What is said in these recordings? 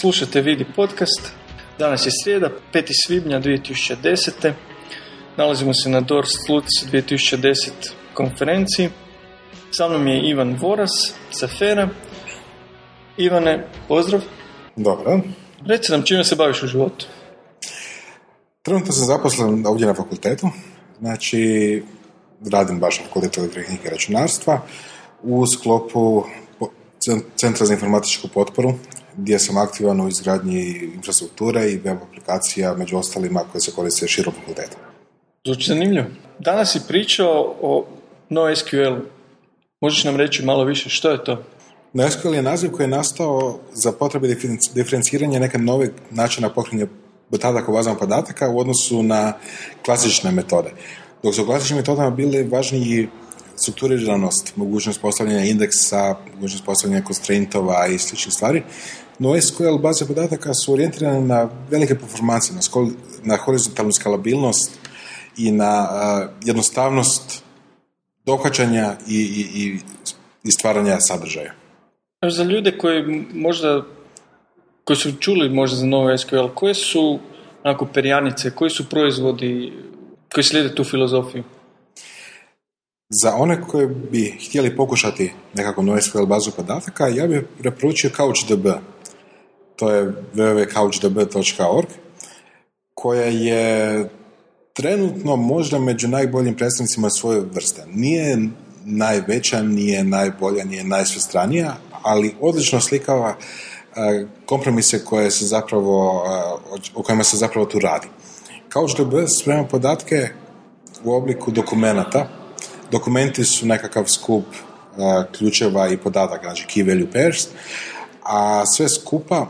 Slušate Vidi podcast. Danas je srijeda, 5. svibnja 2010. Nalazimo se na Doors Sluc 2010 konferenciji. Sa mnom je Ivan Voras sa Fera. Ivane, pozdrav. Dobro. Reci nam čime se baviš u životu. Trenutno sam zaposlen ovdje na fakultetu. Znači, radim baš na fakultetu elektrotehnike i računarstva u sklopu Centra za informatičku potporu gdje sam aktivan u izgradnji infrastrukture i web aplikacija, među ostalima koje se koriste širom fakulteta. Zvuči zanimljivo. Danas si pričao o NoSQL. Možeš nam reći malo više što je to? NoSQL je naziv koji je nastao za potrebe diferenciranja neke nove načina pokrenja podataka u bazama podataka u odnosu na klasične metode. Dok su klasičnim metodama bili važniji strukturiranost, mogućnost postavljanja indeksa, mogućnost postavljanja constraintova i sličnih stvari, no SQL baze podataka su orijentirane na velike performancije, na, na horizontalnu skalabilnost i na jednostavnost dohvaćanja i, i, i stvaranja sadržaja. Za ljude koji možda koji su čuli možda za novo SQL, koje su onako perjanice, koji su proizvodi koji slijede tu filozofiju? Za one koji bi htjeli pokušati nekako NoSQL bazu podataka, ja bih preporučio CouchDB. To je www.couchdb.org koja je trenutno možda među najboljim predstavnicima svoje vrste. Nije najveća, nije najbolja, nije najsvestranija, ali odlično slikava e, kompromise koje se zapravo, e, o kojima se zapravo tu radi. CouchDB sprema podatke u obliku dokumenata, dokumenti su nekakav skup uh, ključeva i podataka, znači key value pairs, a sve skupa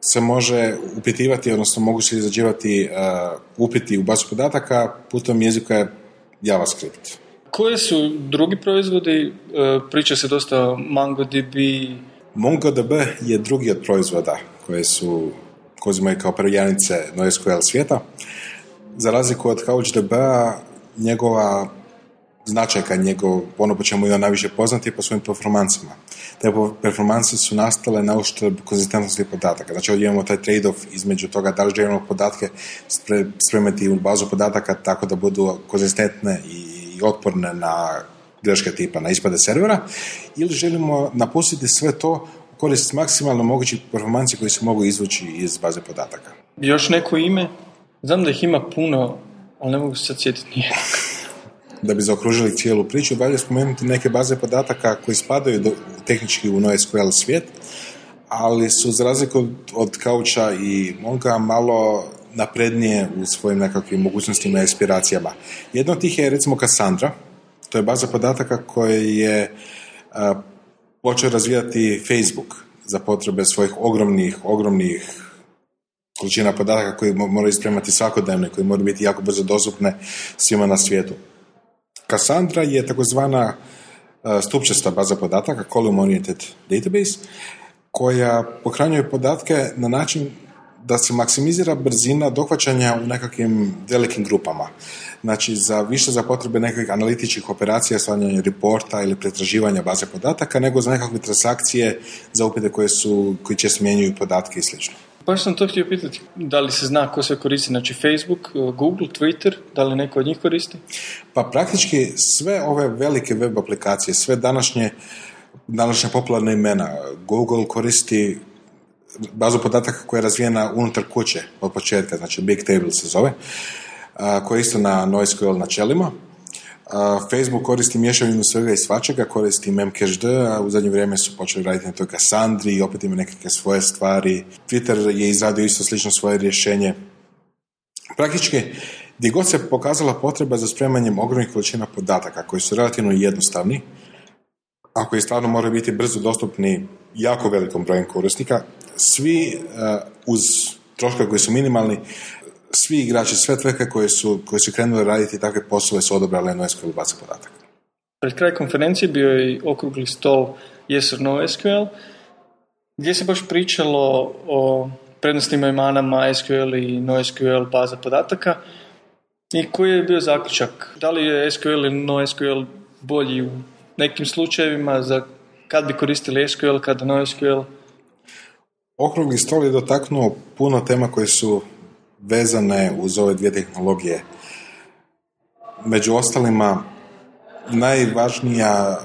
se može upitivati, odnosno mogu se izrađivati uh, upiti u bazu podataka putem jezika JavaScript. Koje su drugi proizvodi? Uh, priča se dosta o MongoDB. MongoDB je drugi od proizvoda koje su imaju kao prvijanice NoSQL svijeta. Za razliku od CouchDB-a, njegova značajka njegov, ono po čemu je on najviše poznat je po svojim performansima. Te performanse su nastale na uštrb konzistentnosti podataka. Znači ovdje imamo taj trade-off između toga da li želimo podatke spremati u bazu podataka tako da budu konzistentne i otporne na greške tipa na ispade servera ili želimo napustiti sve to u korist maksimalno mogućih performansi koji se mogu izvući iz baze podataka. Još neko ime? Znam da ih ima puno, ali ne mogu se sjetiti da bi zaokružili cijelu priču, valja spomenuti neke baze podataka koji spadaju do, tehnički u NoSQL svijet, ali su za razliku od Kauča i Monga malo naprednije u svojim nekakvim mogućnostima i aspiracijama. Jedna od tih je recimo Cassandra, to je baza podataka koje je počeo razvijati Facebook za potrebe svojih ogromnih, ogromnih količina podataka koji moraju ispremati svakodnevno i koji moraju biti jako brzo dostupne svima na svijetu. Cassandra je takozvana e, stupčasta baza podataka, column oriented database, koja pohranjuje podatke na način da se maksimizira brzina dohvaćanja u nekakvim velikim grupama. Znači, za, više za potrebe nekakvih analitičkih operacija, stvaranja reporta ili pretraživanja baze podataka, nego za nekakve transakcije za upite koje, su, koji će smjenjuju podatke i slično. Baš sam to htio pitati, da li se zna ko sve koristi, znači Facebook, Google, Twitter, da li neko od njih koristi? Pa praktički sve ove velike web aplikacije, sve današnje, današnja popularna imena, Google koristi bazu podataka koja je razvijena unutar kuće od početka, znači Big Table se zove, koja je isto na NoSQL načelima Facebook koristi mješavinu svega i svačega, koristi memcached, a u zadnje vrijeme su počeli raditi na toj Cassandri i opet ima nekakve svoje stvari. Twitter je izradio isto slično svoje rješenje. Praktički, gdje god se pokazala potreba za spremanjem ogromnih količina podataka koji su relativno jednostavni, a koji stvarno moraju biti brzo dostupni jako velikom brojem korisnika, svi uz troškove koji su minimalni svi igrači, sve tvrtke koje su, koje su krenule raditi takve poslove su odobrale NoSQL baze podataka. Pred kraj konferencije bio je i okrugli stol Yes or No SQL, gdje se baš pričalo o prednostima i manama SQL i NoSQL baza podataka i koji je bio zaključak? Da li je SQL ili NoSQL bolji u nekim slučajevima za kad bi koristili SQL, kada NoSQL? Okrugli stol je dotaknuo puno tema koje su vezane uz ove dvije tehnologije. Među ostalima, najvažnija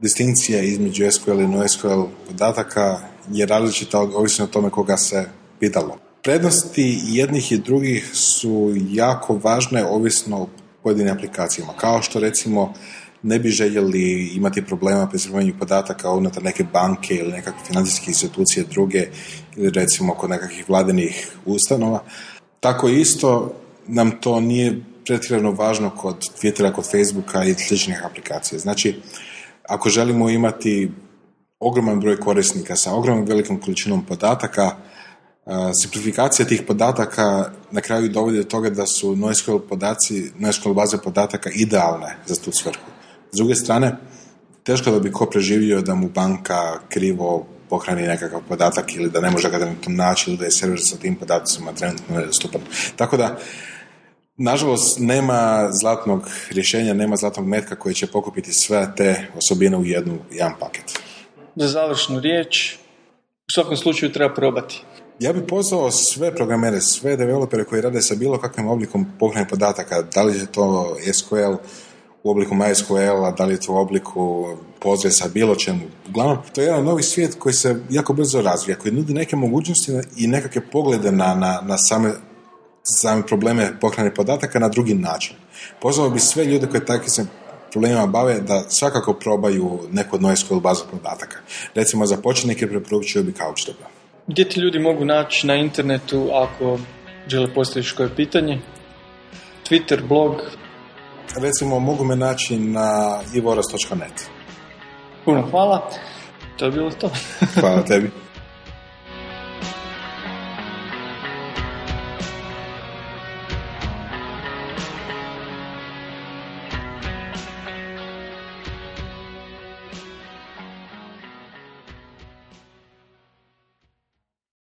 distinkcija između SQL i NoSQL podataka je različita ovisno o tome koga se pitalo. Prednosti jednih i drugih su jako važne ovisno o pojedinim aplikacijama. Kao što recimo ne bi željeli imati problema pri sređivanju podataka unutar neke banke ili nekakve financijske institucije druge ili recimo kod nekakvih vladinih ustanova. Tako isto nam to nije pretjerano važno kod Twittera, kod Facebooka i sličnih aplikacija. Znači, ako želimo imati ogroman broj korisnika sa ogromnom velikom količinom podataka, simplifikacija tih podataka na kraju dovodi do toga da su NoSQL podaci, NoSQL baze podataka idealne za tu svrhu. S druge strane, teško da bi ko preživio da mu banka krivo pohrani nekakav podatak ili da ne može ga tom naći ili da je server sa tim podacima trenutno nedostupan. Tako da, nažalost, nema zlatnog rješenja, nema zlatnog metka koji će pokupiti sve te osobine u jednu, jedan paket. Za završnu riječ, u svakom slučaju treba probati. Ja bih pozvao sve programere, sve developere koji rade sa bilo kakvim oblikom pohrane podataka, da li je to SQL, u obliku MySQL-a, da li je to u obliku sa bilo čemu. Uglavnom, to je jedan novi svijet koji se jako brzo razvija, koji nudi neke mogućnosti i nekakve poglede na, na, na same, same probleme pohrane podataka na drugi način. Pozvao bi sve ljude koji takvim se problemima bave da svakako probaju neku od NoSQL bazu podataka. Recimo, za početnike preporučuju bi CouchDB. Gdje ti ljudi mogu naći na internetu ako žele postaviti koje pitanje? Twitter, blog, recimo mogu me naći na ivoras.net. Puno hvala. To je bilo to. hvala tebi.